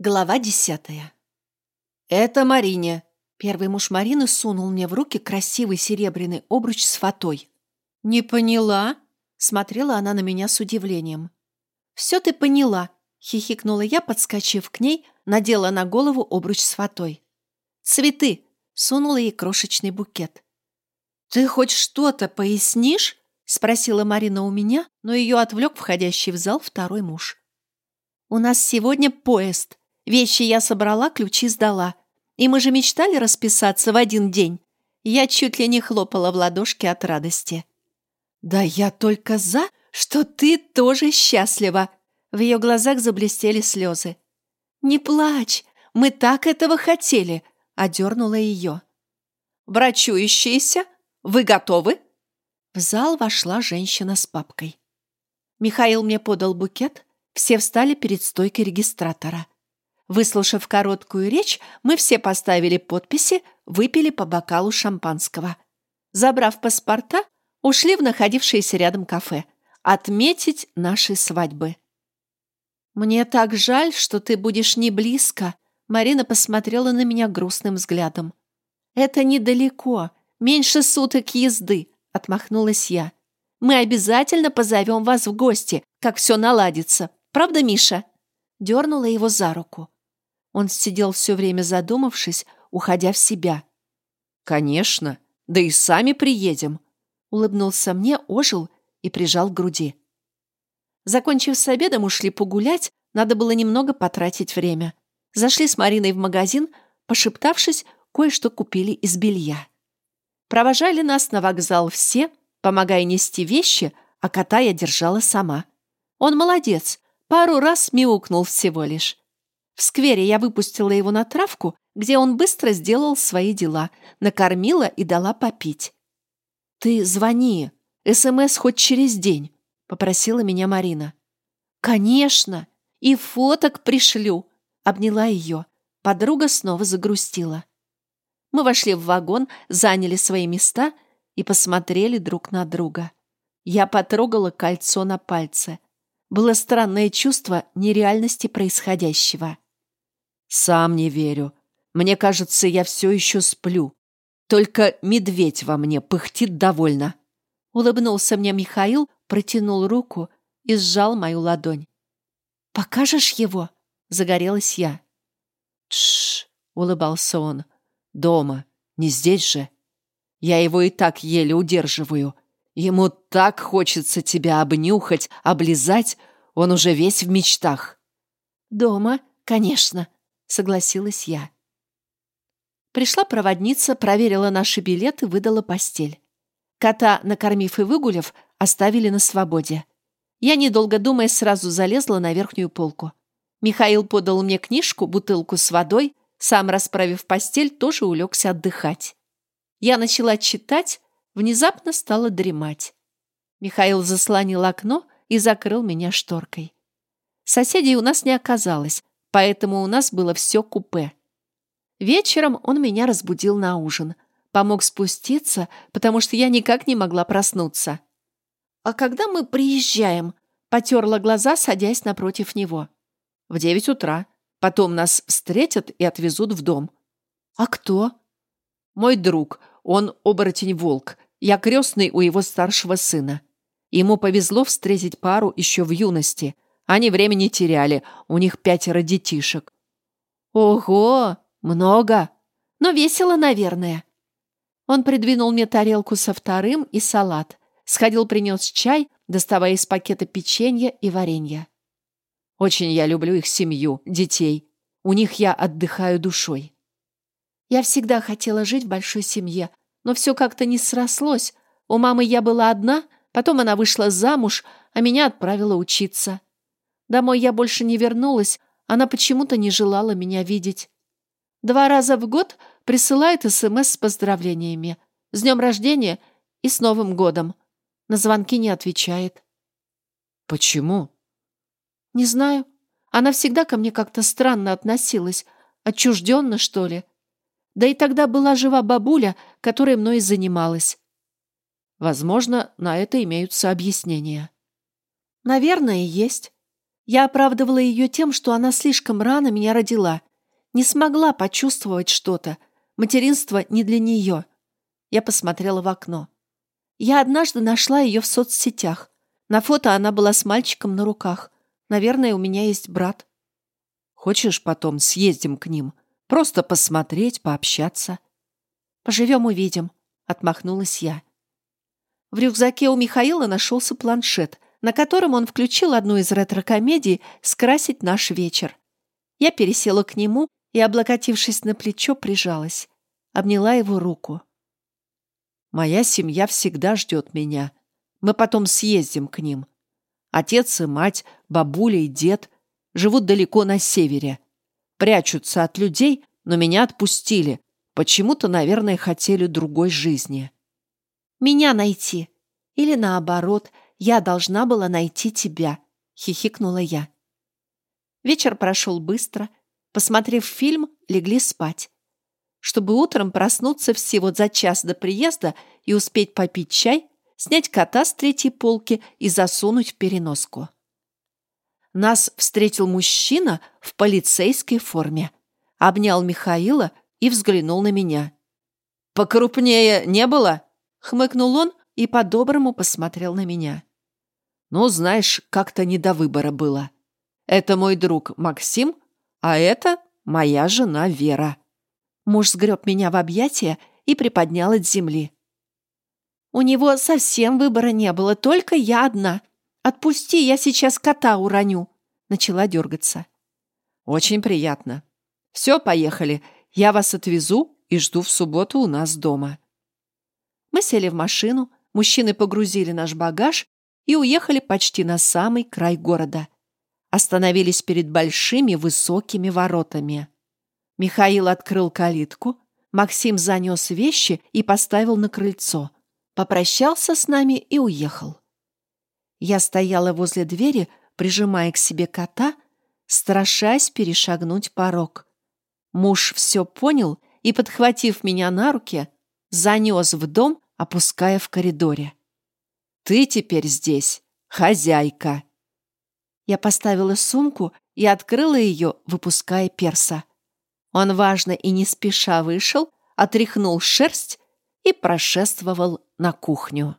Глава десятая. «Это Марине». Первый муж Марины сунул мне в руки красивый серебряный обруч с фатой. «Не поняла?» — смотрела она на меня с удивлением. «Все ты поняла», — хихикнула я, подскочив к ней, надела на голову обруч с фатой. «Цветы!» — сунула ей крошечный букет. «Ты хоть что-то пояснишь?» — спросила Марина у меня, но ее отвлек входящий в зал второй муж. «У нас сегодня поезд», Вещи я собрала, ключи сдала. И мы же мечтали расписаться в один день. Я чуть ли не хлопала в ладошки от радости. «Да я только за, что ты тоже счастлива!» В ее глазах заблестели слезы. «Не плачь, мы так этого хотели!» — одернула ее. «Брачующиеся, вы готовы?» В зал вошла женщина с папкой. Михаил мне подал букет, все встали перед стойкой регистратора. Выслушав короткую речь, мы все поставили подписи, выпили по бокалу шампанского. Забрав паспорта, ушли в находившееся рядом кафе. Отметить наши свадьбы. «Мне так жаль, что ты будешь не близко», Марина посмотрела на меня грустным взглядом. «Это недалеко, меньше суток езды», — отмахнулась я. «Мы обязательно позовем вас в гости, как все наладится. Правда, Миша?» Дернула его за руку. Он сидел все время задумавшись, уходя в себя. «Конечно, да и сами приедем», — улыбнулся мне, ожил и прижал к груди. Закончив с обедом, ушли погулять, надо было немного потратить время. Зашли с Мариной в магазин, пошептавшись, кое-что купили из белья. Провожали нас на вокзал все, помогая нести вещи, а кота я держала сама. Он молодец, пару раз мяукнул всего лишь. В сквере я выпустила его на травку, где он быстро сделал свои дела, накормила и дала попить. «Ты звони, СМС хоть через день», — попросила меня Марина. «Конечно, и фоток пришлю», — обняла ее. Подруга снова загрустила. Мы вошли в вагон, заняли свои места и посмотрели друг на друга. Я потрогала кольцо на пальце. Было странное чувство нереальности происходящего. Сам не верю. Мне кажется, я все еще сплю. Только медведь во мне пыхтит довольно. Улыбнулся мне Михаил, протянул руку и сжал мою ладонь. «Покажешь его?» — загорелась я. «Тш!» — улыбался он. «Дома, не здесь же. Я его и так еле удерживаю. Ему так хочется тебя обнюхать, облизать, он уже весь в мечтах». «Дома, конечно», согласилась я. Пришла проводница, проверила наши билеты, выдала постель. Кота, накормив и выгулив, оставили на свободе. Я, недолго думая, сразу залезла на верхнюю полку. Михаил подал мне книжку, бутылку с водой, сам, расправив постель, тоже улегся отдыхать. Я начала читать, внезапно стала дремать. Михаил заслонил окно и закрыл меня шторкой. Соседей у нас не оказалось, поэтому у нас было все купе. Вечером он меня разбудил на ужин. Помог спуститься, потому что я никак не могла проснуться. «А когда мы приезжаем?» Потерла глаза, садясь напротив него. «В девять утра. Потом нас встретят и отвезут в дом». «А кто?» «Мой друг. Он оборотень-волк. Я крестный у его старшего сына. Ему повезло встретить пару еще в юности. Они времени теряли, у них пятеро детишек. Ого, много, но весело, наверное. Он придвинул мне тарелку со вторым и салат. Сходил, принес чай, доставая из пакета печенье и варенье. Очень я люблю их семью, детей. У них я отдыхаю душой. Я всегда хотела жить в большой семье, но все как-то не срослось. У мамы я была одна, потом она вышла замуж, а меня отправила учиться. Домой я больше не вернулась, она почему-то не желала меня видеть. Два раза в год присылает СМС с поздравлениями. С днем рождения и с Новым годом. На звонки не отвечает. Почему? Не знаю. Она всегда ко мне как-то странно относилась. Отчужденно, что ли. Да и тогда была жива бабуля, которая мной занималась. Возможно, на это имеются объяснения. Наверное, есть. Я оправдывала ее тем, что она слишком рано меня родила. Не смогла почувствовать что-то. Материнство не для нее. Я посмотрела в окно. Я однажды нашла ее в соцсетях. На фото она была с мальчиком на руках. Наверное, у меня есть брат. Хочешь, потом съездим к ним? Просто посмотреть, пообщаться. Поживем, увидим, отмахнулась я. В рюкзаке у Михаила нашелся планшет, на котором он включил одну из ретро-комедий «Скрасить наш вечер». Я пересела к нему и, облокотившись на плечо, прижалась. Обняла его руку. «Моя семья всегда ждет меня. Мы потом съездим к ним. Отец и мать, бабуля и дед живут далеко на севере. Прячутся от людей, но меня отпустили. Почему-то, наверное, хотели другой жизни». Меня найти. Или наоборот, я должна была найти тебя, хихикнула я. Вечер прошел быстро. Посмотрев фильм, легли спать. Чтобы утром проснуться всего за час до приезда и успеть попить чай, снять кота с третьей полки и засунуть в переноску. Нас встретил мужчина в полицейской форме. Обнял Михаила и взглянул на меня. «Покрупнее не было?» Хмыкнул он и по-доброму посмотрел на меня. «Ну, знаешь, как-то не до выбора было. Это мой друг Максим, а это моя жена Вера». Муж сгреб меня в объятия и приподнял от земли. «У него совсем выбора не было, только я одна. Отпусти, я сейчас кота уроню», — начала дергаться. «Очень приятно. Все, поехали. Я вас отвезу и жду в субботу у нас дома». Мы сели в машину, мужчины погрузили наш багаж и уехали почти на самый край города. Остановились перед большими высокими воротами. Михаил открыл калитку, Максим занес вещи и поставил на крыльцо. Попрощался с нами и уехал. Я стояла возле двери, прижимая к себе кота, страшась перешагнуть порог. Муж все понял и, подхватив меня на руки, занес в дом, опуская в коридоре. «Ты теперь здесь хозяйка!» Я поставила сумку и открыла ее, выпуская перса. Он важно и не спеша вышел, отряхнул шерсть и прошествовал на кухню.